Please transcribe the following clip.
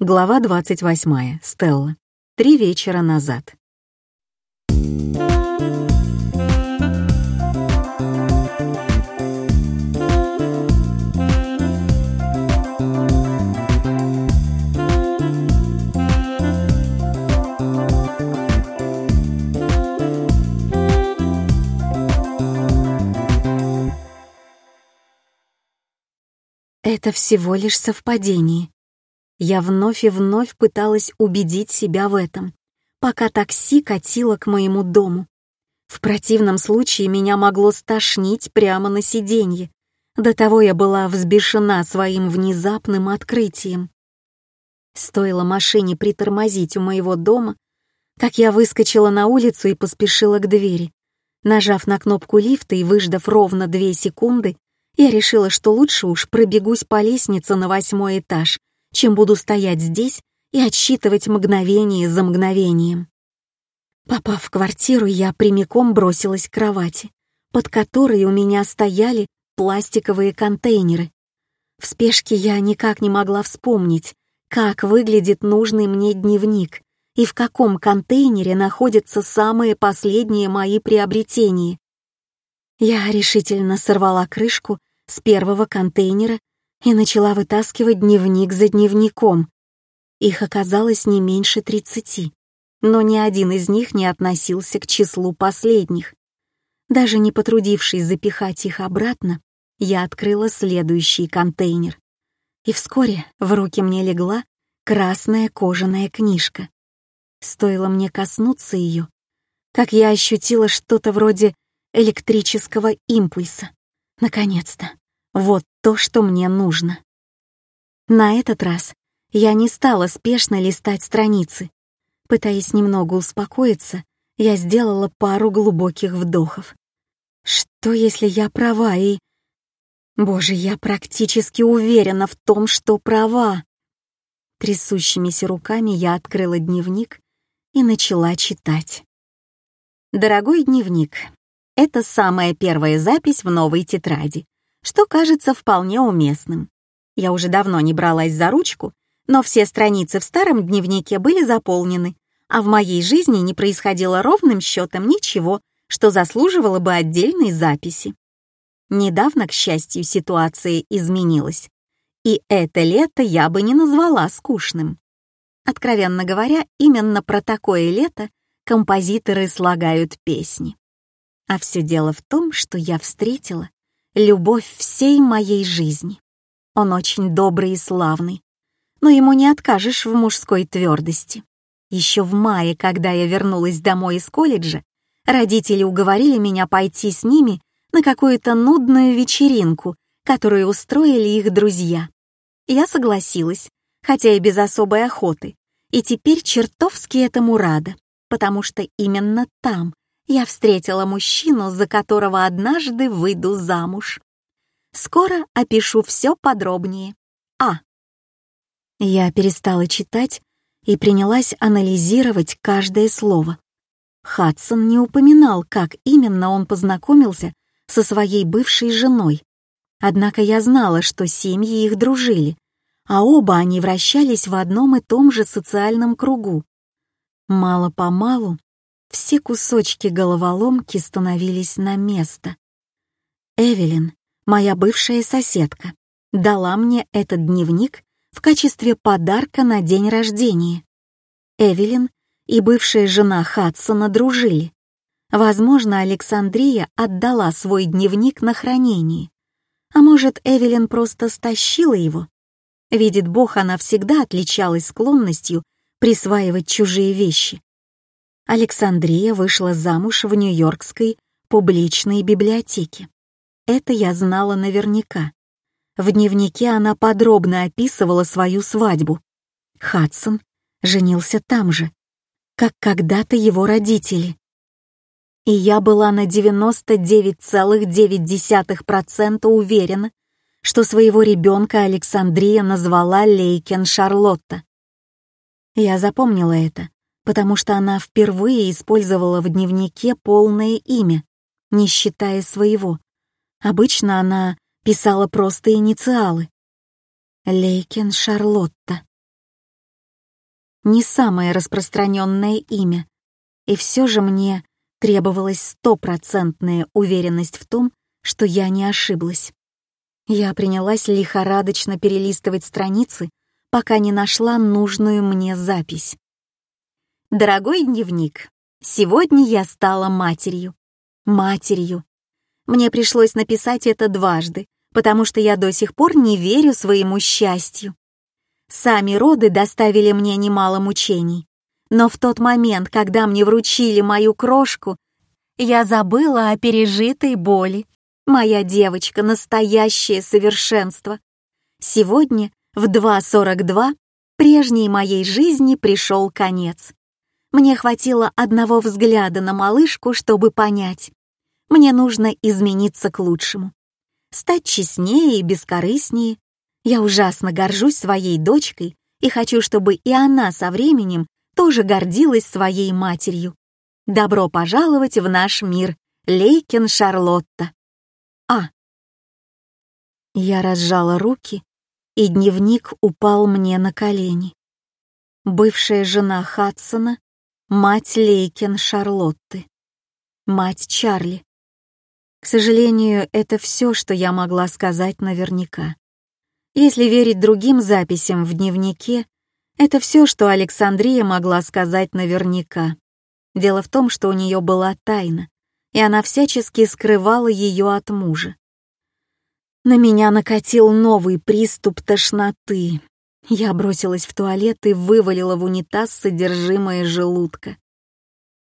Глава 28. Стелла. Три вечера назад. Это всего лишь совпадение. Я вновь и вновь пыталась убедить себя в этом, пока такси катило к моему дому. В противном случае меня могло стошнить прямо на сиденье. До того я была взбешена своим внезапным открытием. Стоило машине притормозить у моего дома, как я выскочила на улицу и поспешила к двери. Нажав на кнопку лифта и выждав ровно две секунды, я решила, что лучше уж пробегусь по лестнице на восьмой этаж, чем буду стоять здесь и отсчитывать мгновение за мгновением. Попав в квартиру, я прямиком бросилась к кровати, под которой у меня стояли пластиковые контейнеры. В спешке я никак не могла вспомнить, как выглядит нужный мне дневник и в каком контейнере находятся самые последние мои приобретения. Я решительно сорвала крышку с первого контейнера и начала вытаскивать дневник за дневником. Их оказалось не меньше тридцати, но ни один из них не относился к числу последних. Даже не потрудившись запихать их обратно, я открыла следующий контейнер. И вскоре в руки мне легла красная кожаная книжка. Стоило мне коснуться ее, как я ощутила что-то вроде электрического импульса. Наконец-то. Вот то, что мне нужно. На этот раз я не стала спешно листать страницы. Пытаясь немного успокоиться, я сделала пару глубоких вдохов. Что, если я права и... Боже, я практически уверена в том, что права. Трясущимися руками я открыла дневник и начала читать. Дорогой дневник, это самая первая запись в новой тетради, что кажется вполне уместным. Я уже давно не бралась за ручку, но все страницы в старом дневнике были заполнены, а в моей жизни не происходило ровным счетом ничего, что заслуживало бы отдельной записи. Недавно, к счастью, ситуация изменилась. И это лето я бы не назвала скучным. Откровенно говоря, именно про такое лето композиторы слагают песни. А все дело в том, что я встретила любовь всей моей жизни. Он очень добрый и славный, но ему не откажешь в мужской твердости. Еще в мае, когда я вернулась домой из колледжа, родители уговорили меня пойти с ними на какую-то нудную вечеринку, которую устроили их друзья. Я согласилась, хотя и без особой охоты, и теперь чертовски этому рада, потому что именно там я встретила мужчину, за которого однажды выйду замуж. Скоро опишу все подробнее. А. Я перестала читать и принялась анализировать каждое слово. Хадсон не упоминал, как именно он познакомился со своей бывшей женой. Однако я знала, что семьи их дружили, а оба они вращались в одном и том же социальном кругу. Мало-помалу все кусочки головоломки становились на место. Эвелин, моя бывшая соседка, дала мне этот дневник в качестве подарка на день рождения. Эвелин и бывшая жена Хадсона дружили. Возможно, Александрия отдала свой дневник на хранение. А может, Эвелин просто стащила его? Видит Бог, она всегда отличалась склонностью присваивать чужие вещи. Александрия вышла замуж в Нью-Йоркской публичной библиотеке. Это я знала наверняка. В дневнике она подробно описывала свою свадьбу. Хадсон женился там же, как когда-то его родители. И я была на 99,9% уверена, что своего ребенка Александрия назвала Лейкен Шарлотта. Я запомнила это, потому что она впервые использовала в дневнике полное имя, не считая своего. Обычно она писала просто инициалы. Лейкен Шарлотта. не самое распространенное имя, и все же мне требовалась стопроцентная уверенность в том, что я не ошиблась. Я принялась лихорадочно перелистывать страницы, пока не нашла нужную мне запись. «Дорогой дневник, сегодня я стала матерью. Матерью. Мне пришлось написать это дважды, потому что я до сих пор не верю своему счастью. Сами роды доставили мне немало мучений, но в тот момент, когда мне вручили мою крошку, я забыла о пережитой боли. Моя девочка — настоящее совершенство. Сегодня в 2.42 прежней моей жизни пришел конец. Мне хватило одного взгляда на малышку, чтобы понять. Мне нужно измениться к лучшему. Стать честнее и бескорыстнее. Я ужасно горжусь своей дочкой и хочу, чтобы и она со временем тоже гордилась своей матерью. Добро пожаловать в наш мир, Лейкин Шарлотта. А. Я разжала руки, и дневник упал мне на колени. Бывшая жена Хадсона, мать Лейкен Шарлотты, мать Чарли. К сожалению, это все, что я могла сказать наверняка. Если верить другим записям в дневнике, это все, что Александрия могла сказать наверняка. Дело в том, что у нее была тайна, и она всячески скрывала ее от мужа. На меня накатил новый приступ тошноты. Я бросилась в туалет и вывалила в унитаз содержимое желудка.